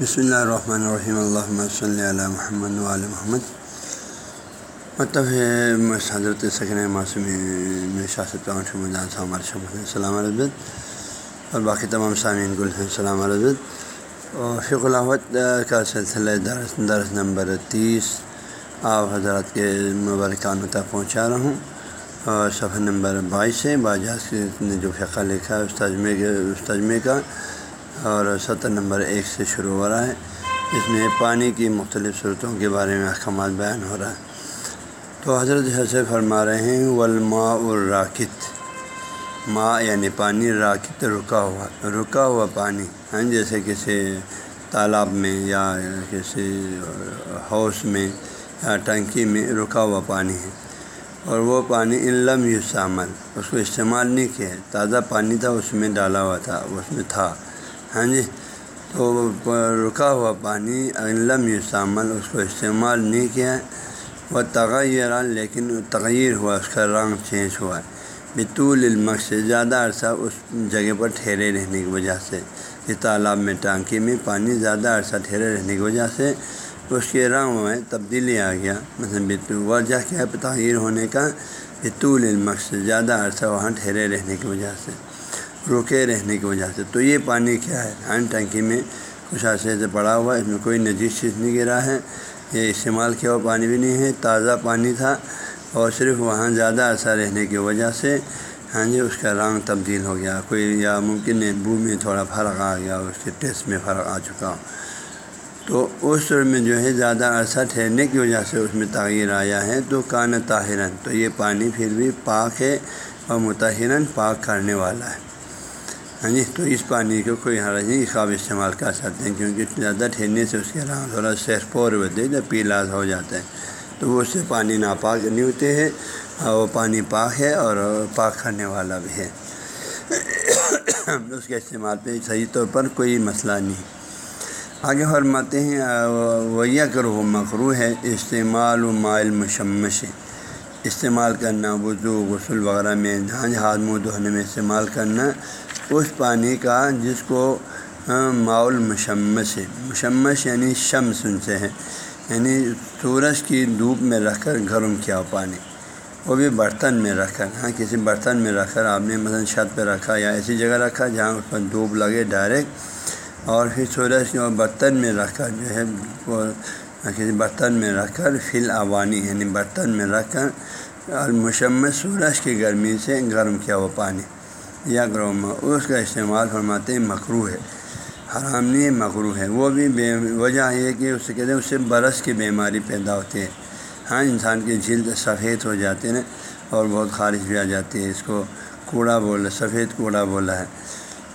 بسم اللہ الرحمن الرحیم الحمۃ صلی علیہ محمد علیہ محمد مطلب ہے حضرت سکن معصوم شاست مجان سامر شمد السلام عربت اور باقی تمام سامعین کو السلام عربت اور فق الحمد کا سلسلہ درس درس نمبر تیس آپ حضرات کے مبارکان تک پہنچا رہا ہوں اور صفحہ نمبر بائیس ہے باجاز نے جو فقہ لکھا ہے اس تجمے کے اس تجمے کا اور ستر نمبر ایک سے شروع ہو رہا ہے۔ اس میں پانی کی مختلف صورتوں کے بارے میں احکامات بیان ہو رہا ہے۔ تو حضرت حضرت فرما رہے ہیں ولما الراکت۔ ماں یعنی پانی، راکت رکا ہوا رکا ہوا پانی۔ ہاں جیسے کسی تالاب میں یا کسی ہاؤس میں یا ٹنکی میں رکا ہوا پانی ہے۔ اور وہ پانی علم یوسامل اس کو استعمال نہیں کیا تازہ پانی تھا، اس میں ڈالا ہوا تھا، اس میں تھا۔ ہاں جی تو رکا ہوا پانی علم یوسامل اس کو استعمال نہیں کیا ہے وہ تغیر لیکن تغیر ہوا، اس کا رنگ چینج ہوا۔ ہے بطول علمق سے زیادہ عرصہ اس جگہ پر ٹھہرے رہنے کی وجہ سے کہ تالاب میں ٹانکی میں پانی زیادہ عرصہ ٹھہرے رہنے کی وجہ سے اس کے رنگ میں تبدیلی آ گیا۔ مثلاً وجہ کیا ہے؟ تغیر ہونے کا، بطول علمق سے زیادہ عرصہ وہاں ٹھہرے رہنے کی وجہ سے۔ رکے رہنے کی وجہ سے۔ تو یہ پانی کیا ہے؟ ہینڈ ٹنکی میں کچھ عرصے سے پڑا ہوا ہے، اس میں کوئی نجیز چیز نہیں گرا ہے۔ یہ استعمال کیا ہوا پانی بھی نہیں ہے، تازہ پانی تھا اور صرف وہاں زیادہ عرصہ رہنے کی وجہ سے۔ ہاں جی اس کا رنگ تبدیل ہو گیا۔ کوئی یا ممکن ہے بو میں تھوڑا فرق آ گیا، اس کے ٹیسٹ میں فرق آ چکا۔ ہو تو اس میں جو ہے زیادہ عرصہ ٹھہرنے کی وجہ سے اس میں تغیر آیا ہے۔ تو کان طاہرن، تو یہ پانی پھر بھی پاک ہے اور متحرن پاک کرنے والا ہے۔ ہاں جی تو اس پانی کو کوئی حرج نہیں خواب استعمال کر سکتے ہیں، کیونکہ زیادہ ٹھہرنے سے اس کے رنگ تھوڑا سیرپور ہوتے ہیں جب پیلا ہو جاتا ہے۔ تو وہ اس سے پانی ناپاک نہیں ہوتے ہیں، اور وہ پانی پاک ہے اور پاک کرنے والا بھی ہے۔ اس کے استعمال پہ صحیح طور پر کوئی مسئلہ نہیں۔ آگے فرماتے ہیں ویا کرو مکرو ہے، استعمال و مائل مشمش۔ استعمال کرنا، وضو، غسل وغیرہ میں جہاں ہاتھ، منہ دھونے میں استعمال کرنا اس پانی کا جس کو ماحول مشمس ہے مشمس یعنی شمس ان سے ہے یعنی سورج کی دھوپ میں رکھ کر گرم کیا ہو پانی۔ وہ بھی برتن میں رکھ کر۔ ہاں کسی برتن میں رکھ کر آپ نے مثلاً چھت پہ رکھا یا ایسی جگہ رکھا جہاں اس پر دھوپ لگے ڈائریکٹ۔ اور پھر سورج کے برتن میں رکھ کر جو ہے، وہ کسی برتن میں رکھ کر فل اوانی یعنی برتن میں رکھ کر المشمس سورج کی گرمی سے گرم کیا ہوا پانی۔ یا گروما اس کا استعمال فرماتے ہیں مکرو ہے۔ حرام نہیں مکرو ہے۔ وہ بھی بے وجہ یہ کہ اس سے کہتے ہیں، اس سے برس کی بیماری پیدا ہوتی ہے ہاں انسان کی جلد سفید ہو جاتے ہیں اور بہت خارش بھی آ جاتی ہے۔ اس کو کوڑا بولا سفید کوڑا بولا ہے۔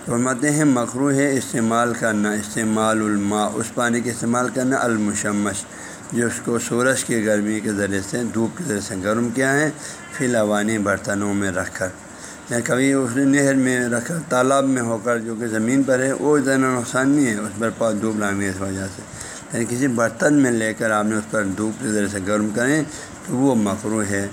فرماتے ہیں مکرو ہے، استعمال کرنا، استعمال الماء۔ اس پانی کے استعمال کرنا، المشمش، جو اس کو سورج کی گرمی کے ذریعے سے، دھوپ کے ذریعے سے گرم کیا ہے فی الوانی برتنوں میں رکھ کر۔ یا کبھی اس نے نہر میں رکھا، تالاب میں ہو کر جو کہ زمین پر ہے، وہ اتنا نقصان نہیں ہے، اس پر پاس دھوپ لگنے کی وجہ سے۔ یعنی کسی برتن میں لے کر آپ نے اس پر دھوپ کی ذریعے سے گرم کریں تو وہ مکرو ہے۔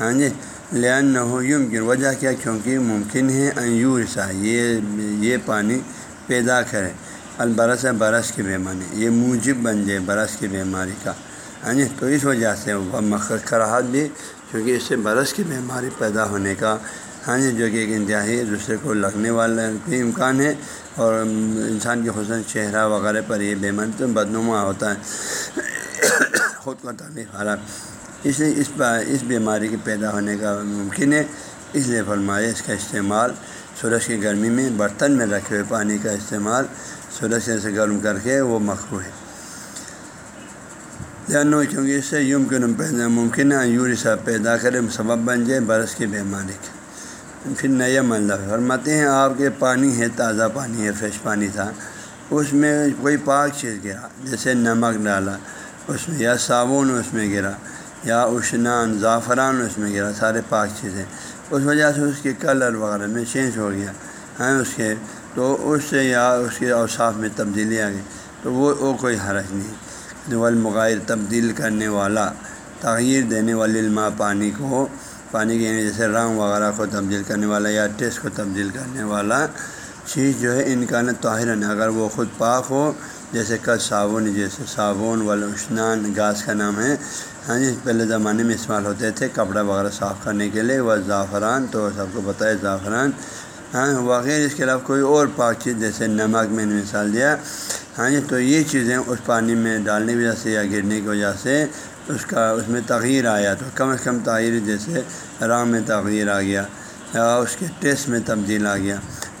ہاں جی لین نہ ہو یمکن وجہ کیا؟ کیونکہ ممکن ہے ایور سا یہ یہ پانی پیدا کرے۔ البرس ہے برس کی بیماری، یہ موجب بن جائے برس کی بیماری کا۔ ہاں جی تو اس وجہ سے وہ کراہت بھی، کیونکہ اس سے برس کی بیماری پیدا ہونے کا ہاں جی جو کہ ایک انتہائی دوسرے کو لگنے والا بھی امکان ہے اور انسان کے حسن چہرہ وغیرہ پر یہ بیماری تو بدنما ہوتا ہے۔ خود کو تعلیم خراب اس لیے اس اس بیماری کے پیدا ہونے کا ممکن ہے۔ اس لیے فرمائے اس کا استعمال سورج کی گرمی میں برتن میں رکھے ہوئے پانی کا استعمال سورج سے گرم کر کے وہ مخرو ہے۔ جانو کیونکہ اس سے یوں پیدا ممکن ہے یور سا پیدا کرے سبب بن جائے برس کی بیماری کا پھر نیا مطلب فرماتے ہیں، آپ کے پانی ہے، تازہ پانی ہے فریش پانی تھا۔ اس میں کوئی پاک چیز گرا، جیسے نمک ڈالا، اس میں یا صابن اس میں گرا، یا اشنان، زعفران اس میں گرا، سارے پاک چیزیں۔ اس وجہ سے اس کے کلر وغیرہ میں چینج ہو گیا۔ ہیں اس کے، تو اس سے یا اس کے اوصاف میں تبدیلی آ گئی۔ تو وہ وہ کوئی حرج نہیں۔ والمغیر تبدیل کرنے والا تغیر دینے والی علما پانی کو پانی کے یعنی جیسے رنگ وغیرہ کو تبدیل کرنے والا یا ٹیسٹ کو تبدیل کرنے والا چیز جو ہے ان کا نا طاہر اگر وہ خود پاک ہو، جیسے کل صابن، جیسے صابن والاشنان گاس کا نام ہے۔ ہاں جی پہلے زمانے میں استعمال ہوتے تھے کپڑا وغیرہ صاف کرنے کے لیے۔ وہ زعفران، تو سب کو پتہ ہے زعفران۔ ہاں وغیرہ اس کے علاوہ کوئی اور پاک چیز جیسے نمک میں نے مثال دیا۔ ہاں جی تو یہ چیزیں اس پانی میں ڈالنے کی وجہ سے یا گرنے کی وجہ سے اس کا اس میں تغیر آیا تو کم از کم تغیر جیسے رام میں تغیر آ گیا یا اس کے ٹیسٹ میں تبدیل آ گیا۔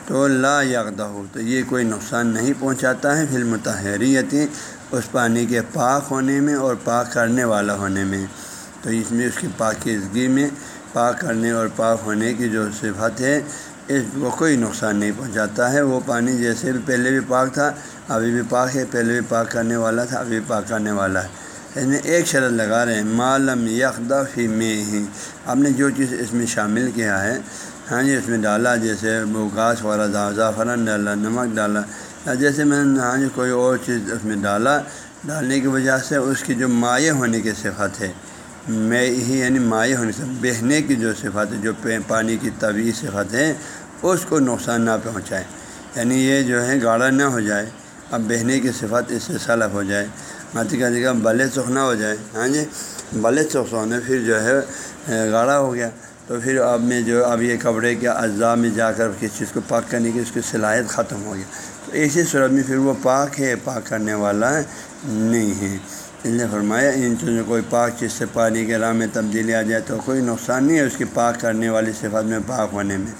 تو لا یکدہ ہو تو یہ کوئی نقصان نہیں پہنچاتا ہے فلم تحریتی اس پانی کے پاک ہونے میں اور پاک کرنے والا ہونے میں۔ تو اس میں، اس کی پاکیزگی میں پاک کرنے اور پاک ہونے کی جو صفت ہے، اس کو کوئی نقصان نہیں پہنچاتا ہے۔ وہ پانی جیسے بھی پہلے بھی پاک تھا، ابھی بھی پاک ہے، پہلے بھی پاک کرنے والا تھا، ابھی پاک کرنے والا ہے۔ اس میں ایک شرط لگا رہے ہیں معلوم یکدا فی میں ہی آپ نے جو چیز اس میں شامل کیا ہے ہاں جی اس میں ڈالا، جیسے وہ گھاس وغیرہ زعفران ڈالا، نمک ڈالا، یا جیسے میں نے ہاں جی کوئی اور چیز اس میں ڈالا، ڈالنے کی وجہ سے اس کی جو مائع ہونے کی صفت ہے، میں ہی یعنی مائع ہونے سے بہنے کی جو صفت ہے، جو پانی کی طبی صفت ہے، اس کو نقصان نہ پہنچائے۔ یعنی یہ جو ہے، گاڑھا نہ ہو جائے، اب بہنے کی صفت اس سے سلب ہو جائے۔ ماتی کا جگہ بلے سوکھنا ہو جائے۔ ہاں جی؟ بلے سوکھ ہونے پھر جو ہے گاڑھا ہو گیا۔ تو پھر اب میں جو، اب یہ کپڑے کے اجزاء میں جا کر کسی چیز کو پاک کرنے کی، اس کی صلاحیت ختم ہو گیا۔ تو ایسی صورت میں پھر وہ پاک ہے، پاک کرنے والا نہیں ہے۔ اس نے فرمایا، ان چیزوں کوئی پاک چیز سے پانی کے راہ میں تبدیلی آ جائے تو کوئی نقصان نہیں ہے اس کی پاک کرنے والی صفت میں، پاک ہونے میں۔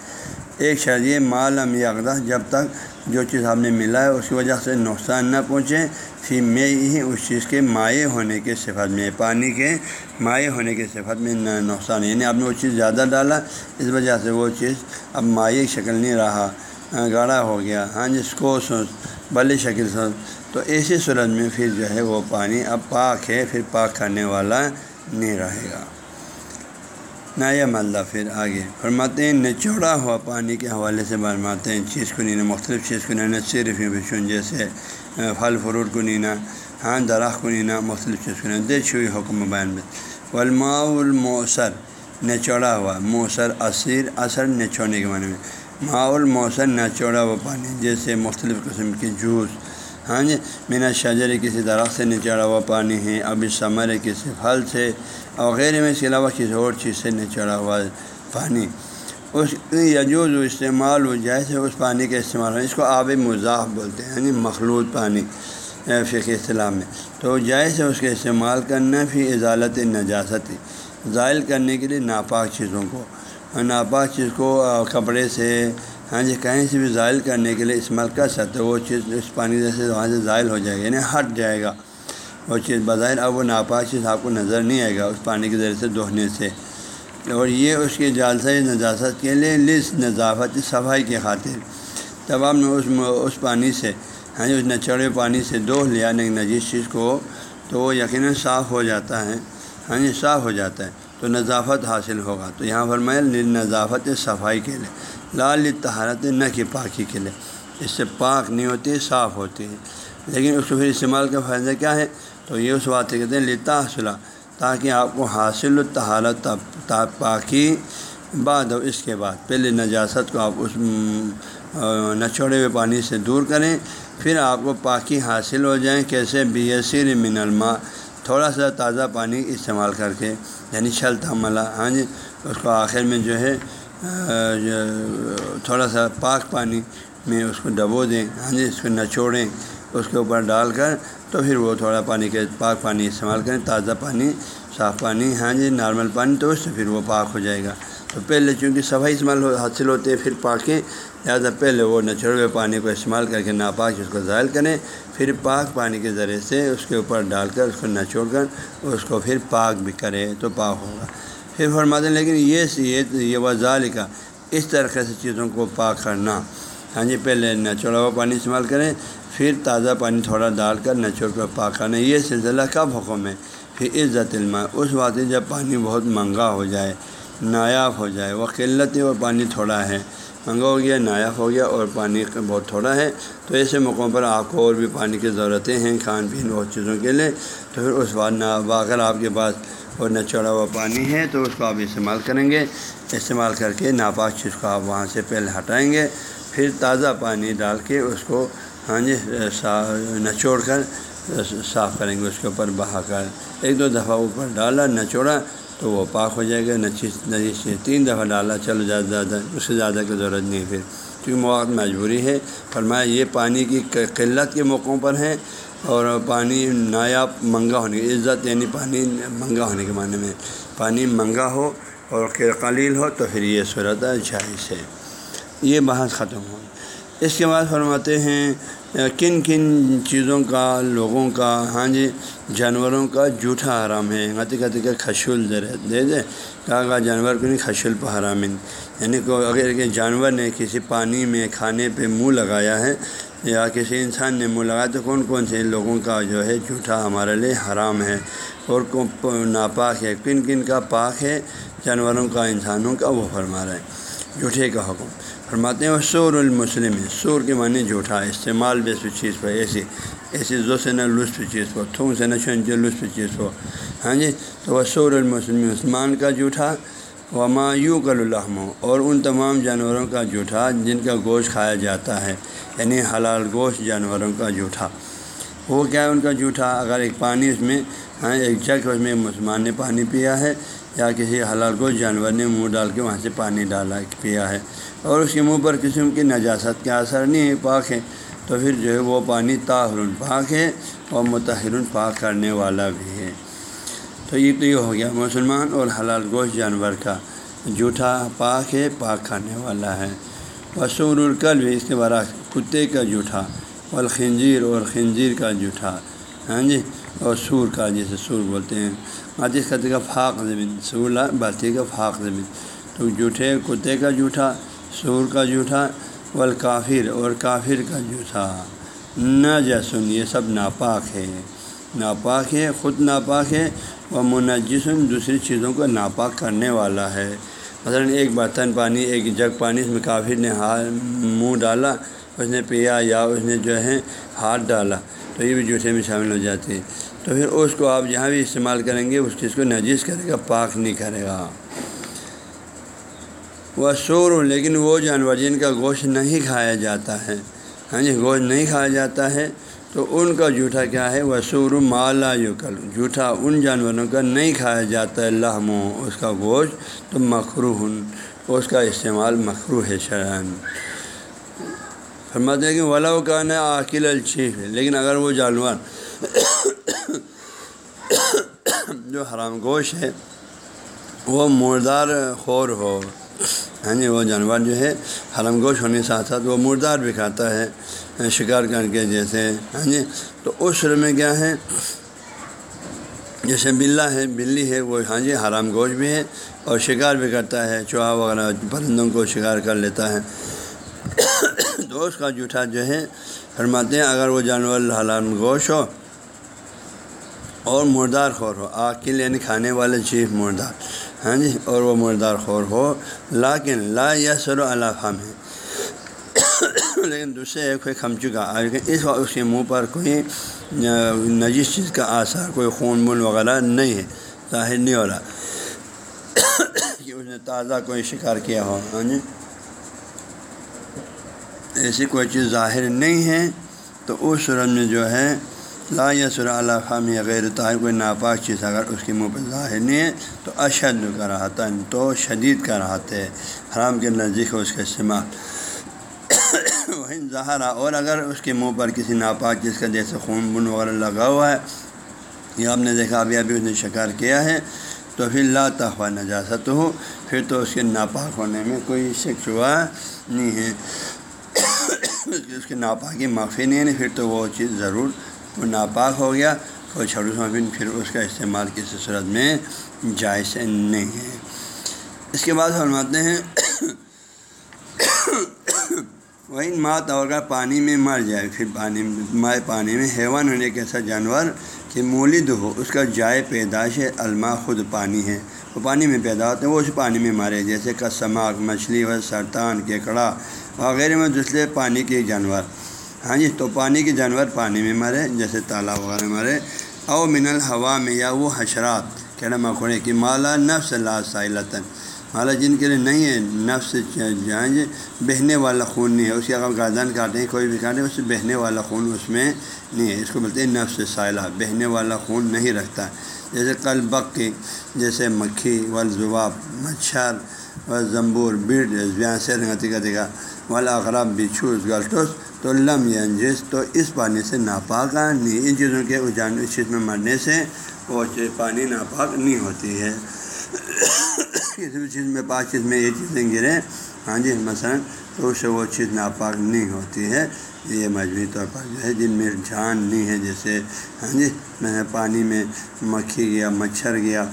ایک شرط یہ معلوم یکدہ جب تک جو چیز آپ نے ملا ہے اس کی وجہ سے نقصان نہ پہنچے۔ پھر میں ہی اس چیز کے مائع ہونے کے صفت میں، پانی کے مائع ہونے کے صفت میں نقصان۔ یعنی آپ نے وہ چیز زیادہ ڈالا، اس وجہ سے وہ چیز اب مائع شکل نہیں رہا ہاں، گاڑھا ہو گیا ہاں جس کو سوچ بلی شکل سوچ تو ایسی صورت میں پھر جو ہے وہ پانی اب پاک ہے، پھر پاک کرنے والا نہیں رہے گا۔ نایا ملہ پھر آگے۔ فرماتے ہیں نچوڑا ہوا پانی کے حوالے سے فرماتے ہیں، چیز کو نینا، مختلف چیز کو نینا صرف جیسے پھل، فروٹ کو نینا ہاں درخت کو نینا، مختلف چیز کو نینا۔ دے چھوئی حکم بیان میں۔ ولما الموثر نچوڑا ہوا مؤثر اثر اثر نچوڑنے کے معنی میں۔ ماء الموثر نچوڑا ہوا پانی، جیسے مختلف قسم کے جوس ہاں جی مینا شجر کسی درخت سے نچوڑا ہوا پانی ہے، ابھی سمر کسی پھل سے وغیرہ میں اس کے علاوہ کسی اور چیز سے نچوڑا ہوا پانی۔ اس یجوز و استعمال ہو جیسے اس پانی کا استعمال ہو اس کو آب مضاف بولتے ہیں یعنی مخلوط پانی فقہ اصطلاح میں۔ تو جائز ہے اس کا استعمال کرنا پھر ازالت نجاست زائل کرنے کے لیے ناپاک چیزوں کو۔ ناپاک چیز کو کپڑے سے ہاں جی کہیں سے بھی زائل کرنے کے لیے استعمال کر سکتے وہ چیز اس پانی سے وہاں سے زائل ہو جائے گا یعنی ہٹ جائے گا۔ وہ چیز بظاہر اب وہ ناپاک چیز آپ کو نظر نہیں آئے گا اس پانی کے ذریعے سے دہنے سے۔ اور یہ اس کی جالسہ نجاست کے لیے لس نظافت صفائی کی خاطر۔ جب آپ نے اس اس پانی سے ہاں جی اس نچڑے پانی سے دوہ لیا نہیں نجیس چیز کو، تو وہ یقیناً صاف ہو جاتا ہے۔ ہاں جی صاف ہو جاتا ہے۔ تو نظافت حاصل ہوگا۔ تو یہاں پر میں نظافت صفائی کے لیے لال تہارت نہ کہ پاکی کے لیے۔ اس سے پاک نہیں ہوتی، صاف ہوتی ہے۔ لیکن اس کو پھر استعمال کا فائدہ کیا ہے تو یہ اس بات کہتے ہیں لتا حاصلہ تاکہ آپ کو حاصل تہارت پاکی بعد ہو اس کے بعد۔ پہلے نجاست کو آپ اس نچوڑے ہوئے پانی سے دور کریں، پھر آپ کو پاکی حاصل ہو جائیں، کیسے؟ بی ایسر من الماء۔ تھوڑا سا تازہ پانی استعمال کر کے یعنی چھلتا ملا ہاں جی اس کو آخر میں جو ہے تھوڑا سا پاک پانی میں اس کو ڈبو دیں ہاں جی اس کو نچوڑیں، اس کے اوپر ڈال کر تو پھر وہ تھوڑا پانی کے پاک پانی استعمال کریں، تازہ پانی، صاف پانی ہاں جی نارمل پانی تو اس سے پھر وہ پاک ہو جائے گا۔ تو پہلے چونکہ صفائی استعمال حاصل ہوتے ہیں پھر پاکیں لہٰذا پہلے وہ نچوڑے ہوئے پانی کو استعمال کر کے ناپاک اس کو ظاہر کریں، پھر پاک پانی کے ذریعے سے اس کے اوپر ڈال کر اس کو نچوڑ کر اس کو پھر پاک بھی کرے تو پاک ہوگا۔ پھر فرماتے ہیں، لیکن یہ یہ وزال کا اس طریقے سے چیزوں کو پاک کرنا۔ ہاں جی پہلے نچوڑا ہوا پانی استعمال کریں، پھر تازہ پانی تھوڑا ڈال کر نچوڑ کر پاک کرنا۔ یہ سلسلہ کب حکم ہے؟ پھر عزت علم۔ اس بات جب پانی بہت مہنگا ہو جائے، نایاب ہو جائے، وہ قلت ہے اور پانی تھوڑا ہے۔ مہنگا ہو گیا نایاب ہو گیا اور پانی بہت تھوڑا ہے۔ تو ایسے موقعوں پر آپ کو اور بھی پانی کی ضرورتیں ہیں، کھان پین بہت چیزوں کے لیے۔ تو پھر اس بات نہ، اگر آپ کے پاس اور نہ چڑھا ہوا پانی ہے، تو اس کو آپ استعمال کریں گے۔ استعمال کر کے ناپاک چیز کو آپ وہاں سے پہلے ہٹائیں گے۔ پھر تازہ پانی ڈال کے اس کو ہاں جی نچوڑ کر، صاف کریں گے۔ اس کے اوپر بہا کر، ایک دو دفعہ اوپر ڈالا، نچوڑا۔ تو وہ پاک ہو جائے گا نچیس نجیس تین دفعہ ڈالا، چلو زیادہ زیادہ، اس سے زیادہ کی ضرورت نہیں پھر۔ کیونکہ موقع مجبوری ہے۔ فرمایا یہ پانی کی قلت کے موقعوں پر ہیں اور پانی نایاب منگا ہونے کی عزت یعنی پانی منگا ہونے کے معنی میں۔ پانی منگا ہو اور قلیل ہو تو پھر یہ صورت جائز ہے۔ یہ بحث ختم ہو۔ اس کے بعد فرماتے ہیں کن کن چیزوں کا، لوگوں کا ہاں جی جانوروں کا جھوٹا حرام ہے۔ غتی غتی کا خشول دے دے دے کہا کہا جانور کو نہیں خشول پہ حرام یعنی کہ اگر کہ جانور نے کسی پانی میں، کھانے پہ منہ لگایا ہے، یا کسی انسان نے منہ لگایا، تو کون کون سے لوگوں کا جو ہے جھوٹا ہمارے لیے حرام ہے؟ اور ناپاک ہے، کن کن کا پاک ہے، جانوروں کا، انسانوں کا، وہ فرما رہا ہے جھوٹے کا حکم۔ فرماتے ہیں وہ سور المسلم۔ سور کے معنی جھوٹا، استعمال بھی اس چیز پر، ایسی ایسی زو سے نہ لطف چیز کو تھوم سے نہ چھنچ لطف چیز کو ہاں جی؟ تو وہ سور المسلم، عثمان کا جھوٹا و مایو کل الحم اور ان تمام جانوروں کا جھوٹا جن کا گوشت کھایا جاتا ہے یعنی حلال گوشت جانوروں کا جھوٹا۔ وہ کیا ہے ان کا جھوٹا؟ اگر ایک پانی اس میں ہاں ایک جگ اس میں مسلمان نے پانی پیا ہے یا کسی حلال گوشت جانور نے منہ ڈال کے وہاں سے پانی ڈالا، پیا ہے۔ اور اس کے منہ پر قسم کی نجاست کا اثر نہیں ہے پاک ہے۔ تو پھر جو ہے وہ پانی طاہر پاک ہے اور متحر پاک کرنے والا بھی ہے۔ تو یہ تو یہ ہو گیا مسلمان اور حلال گوشت جانور کا۔ جھوٹا پاک ہے، پاک کھانے والا ہے۔ وسور القل بھی اس کے برعکس کتے کا جھوٹا۔ والخنجیر اور خنجیر کا جھوٹا۔ ہاں جی؟ اور سور کا جیسے سور بولتے ہیں۔ ماتیس کہتے کا فاق زمین، سور باتی کا فاق زمین۔ تو جھوٹے کتے کا جھوٹا، سور کا جھوٹا، والکافر اور کافر کا جھوٹا۔ نہ جسن یہ سب ناپاک ہے ناپاک ہے خود ناپاک ہے وہ منجسن دوسری چیزوں کو ناپاک کرنے والا ہے۔ مثلاً ایک برتن پانی، ایک جگ پانی، اس میں کافر نے ہاتھ منہ ڈالا، اس نے پیا یا اس نے جو ہے ہاتھ ڈالا۔ تو یہ بھی جھوٹے میں شامل ہو جاتے ہیں۔ تو پھر اس کو آپ جہاں بھی استعمال کریں گے، اس چیز کو نجیز کرے گا، پاک نہیں کرے گا۔ وہ شور، لیکن وہ جانور جن کا گوشت نہیں کھایا جاتا ہے ہاں جی گوشت نہیں کھایا جاتا ہے، تو ان کا جھوٹا کیا ہے؟ وہ سور مالا یو کل جھوٹا ان جانوروں کا نہیں کھایا جاتا ہے لہم اس کا گوشت، تو مخرو اس کا استعمال مخرو ہے شران فرماتے ہیں کہ ولا کا نا عقیل الشیف ہے لیکن اگر وہ جانور جو حرام گوشت ہے، وہ مردار خور ہو ہاں جی وہ جانور جو ہے حرم گوشت ہونے کے ساتھ ساتھ وہ مردار بھی کھاتا ہے، شکار کر کے جیسے ہاں جی تو اس شروع میں کیا ہے؟ جیسے بلا ہے، بلی ہے، وہ ہاں جی حرام گوشت بھی ہے اور شکار بھی کرتا ہے، چوہا وغیرہ پرندوں کو شکار کر لیتا ہے۔ تو اس کا جھوٹا جو ہے، فرماتے ہیں، اگر وہ جانور حرام گوشت ہو اور مردار خور ہو آگ کے یعنی کھانے والے چیز مردار ہاں جی اور وہ مردار خور ہو، لاکن لا یا سر و الافام ہے۔ لیکن دوسرے ایک کوئی کھم چکا اس وقت اس کے منہ پر کوئی نجیس چیز کا آثار، کوئی خون بون وغیرہ نہیں ہے، ظاہر نہیں ہو رہا۔ کہ اس نے تازہ کوئی شکار کیا ہو ہاں جی۔ ایسی کوئی چیز ظاہر نہیں ہے، تو اس صورت میں جو ہے، لا یسر اللہ خام یا غیر طاہر، کوئی ناپاک چیز اگر اس کے منہ پہ ظاہر نہیں ہے، تو اشد کا ہے تو شدید کا ہے۔ حرام کے نزدیک ہو اس کا استعمال۔ وہی ظاہرہ اور اگر اس کے منہ پر کسی ناپاک چیز کا جیسے خون بن وغیرہ لگا ہوا ہے یا آپ نے دیکھا، ابھی ابھی اس نے شکار کیا ہے، تو پھر لا تخوا نجاست ہو پھر تو اس کے ناپاک ہونے میں کوئی شک ہوا نہیں ہے۔ اس کے ناپاکی معافی نہیں ہے پھر تو وہ چیز ضرور وہ ناپاک ہو گیا کوئی چھڑو سمن پھر اس کا استعمال کسی صورت میں جائز نہیں ہے۔ اس کے بعد فرماتے ہیں وہی مات اور پانی میں مر جائے، پھر پانی مائع پانی میں حیوان ہونے کے ایسا جانور کہ مولد ہو، اس کا جائے پیدائش الما خود پانی ہے۔ وہ پانی میں پیدا ہوتے ہیں، وہ اس پانی میں مارے جیسے کسماک مچھلی و سرطان، کیکڑا وغیرہ میں دوسرے پانی کے جانور۔ ہاں جی تو پانی کے جانور پانی میں مرے، جیسے تالاب وغیرہ مرے۔ او من الحوا میں یا وہ حشرات، کہنا مکھوڑے کی مالا نفس لا سائلتاً۔ حالانکہ جن کے لیے نہیں ہے، نفس جہاں جی بہنے والا خون نہیں ہے۔ اس کے اگر گردن کاٹیں، کوئی بھی کاٹیں، اس سے بہنے والا خون اس میں نہیں ہے۔ اس کو بولتے ہیں نفس سائلہ۔ بہنے والا خون نہیں رکھتا۔ جیسے کل بک جیسے مکھی والذباب مچھر و زمبور بیٹ سے رنگتی کا دیکھا۔ والا اغراب بچھوس گلٹوس تو لم ینجس تو اس پانی سے ناپاک نہیں ان چیزوں کے اجان، اس چیز میں مرنے سے وہ پانی ناپاک نہیں ہوتی ہے۔ کسی بھی چیز میں پانچ چیز میں یہ چیزیں گریں ہاں جی مثلاً تو اس سے وہ چیز ناپاک نہیں ہوتی ہے۔ یہ مجموعی طور پر جو ہے، جن میں جان نہیں ہے، جیسے ہاں جی میں پانی میں مکھی گیا، مچھر گیا،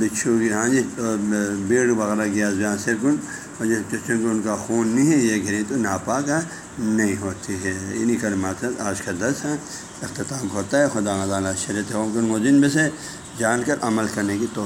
بچھو گیا ہاں جی تو بیڑ وغیرہ گیا جہاں سے کن اور جس جس ان کا خون نہیں ہے، یہ گھری تو ناپاک نہیں ہوتی ہے۔ انہیں کلمات آج کا درس ہے۔ اختتام ہوتا ہے۔ خدا تعالیٰ شرط حکم جن میں سے جان کر عمل کرنے کی تو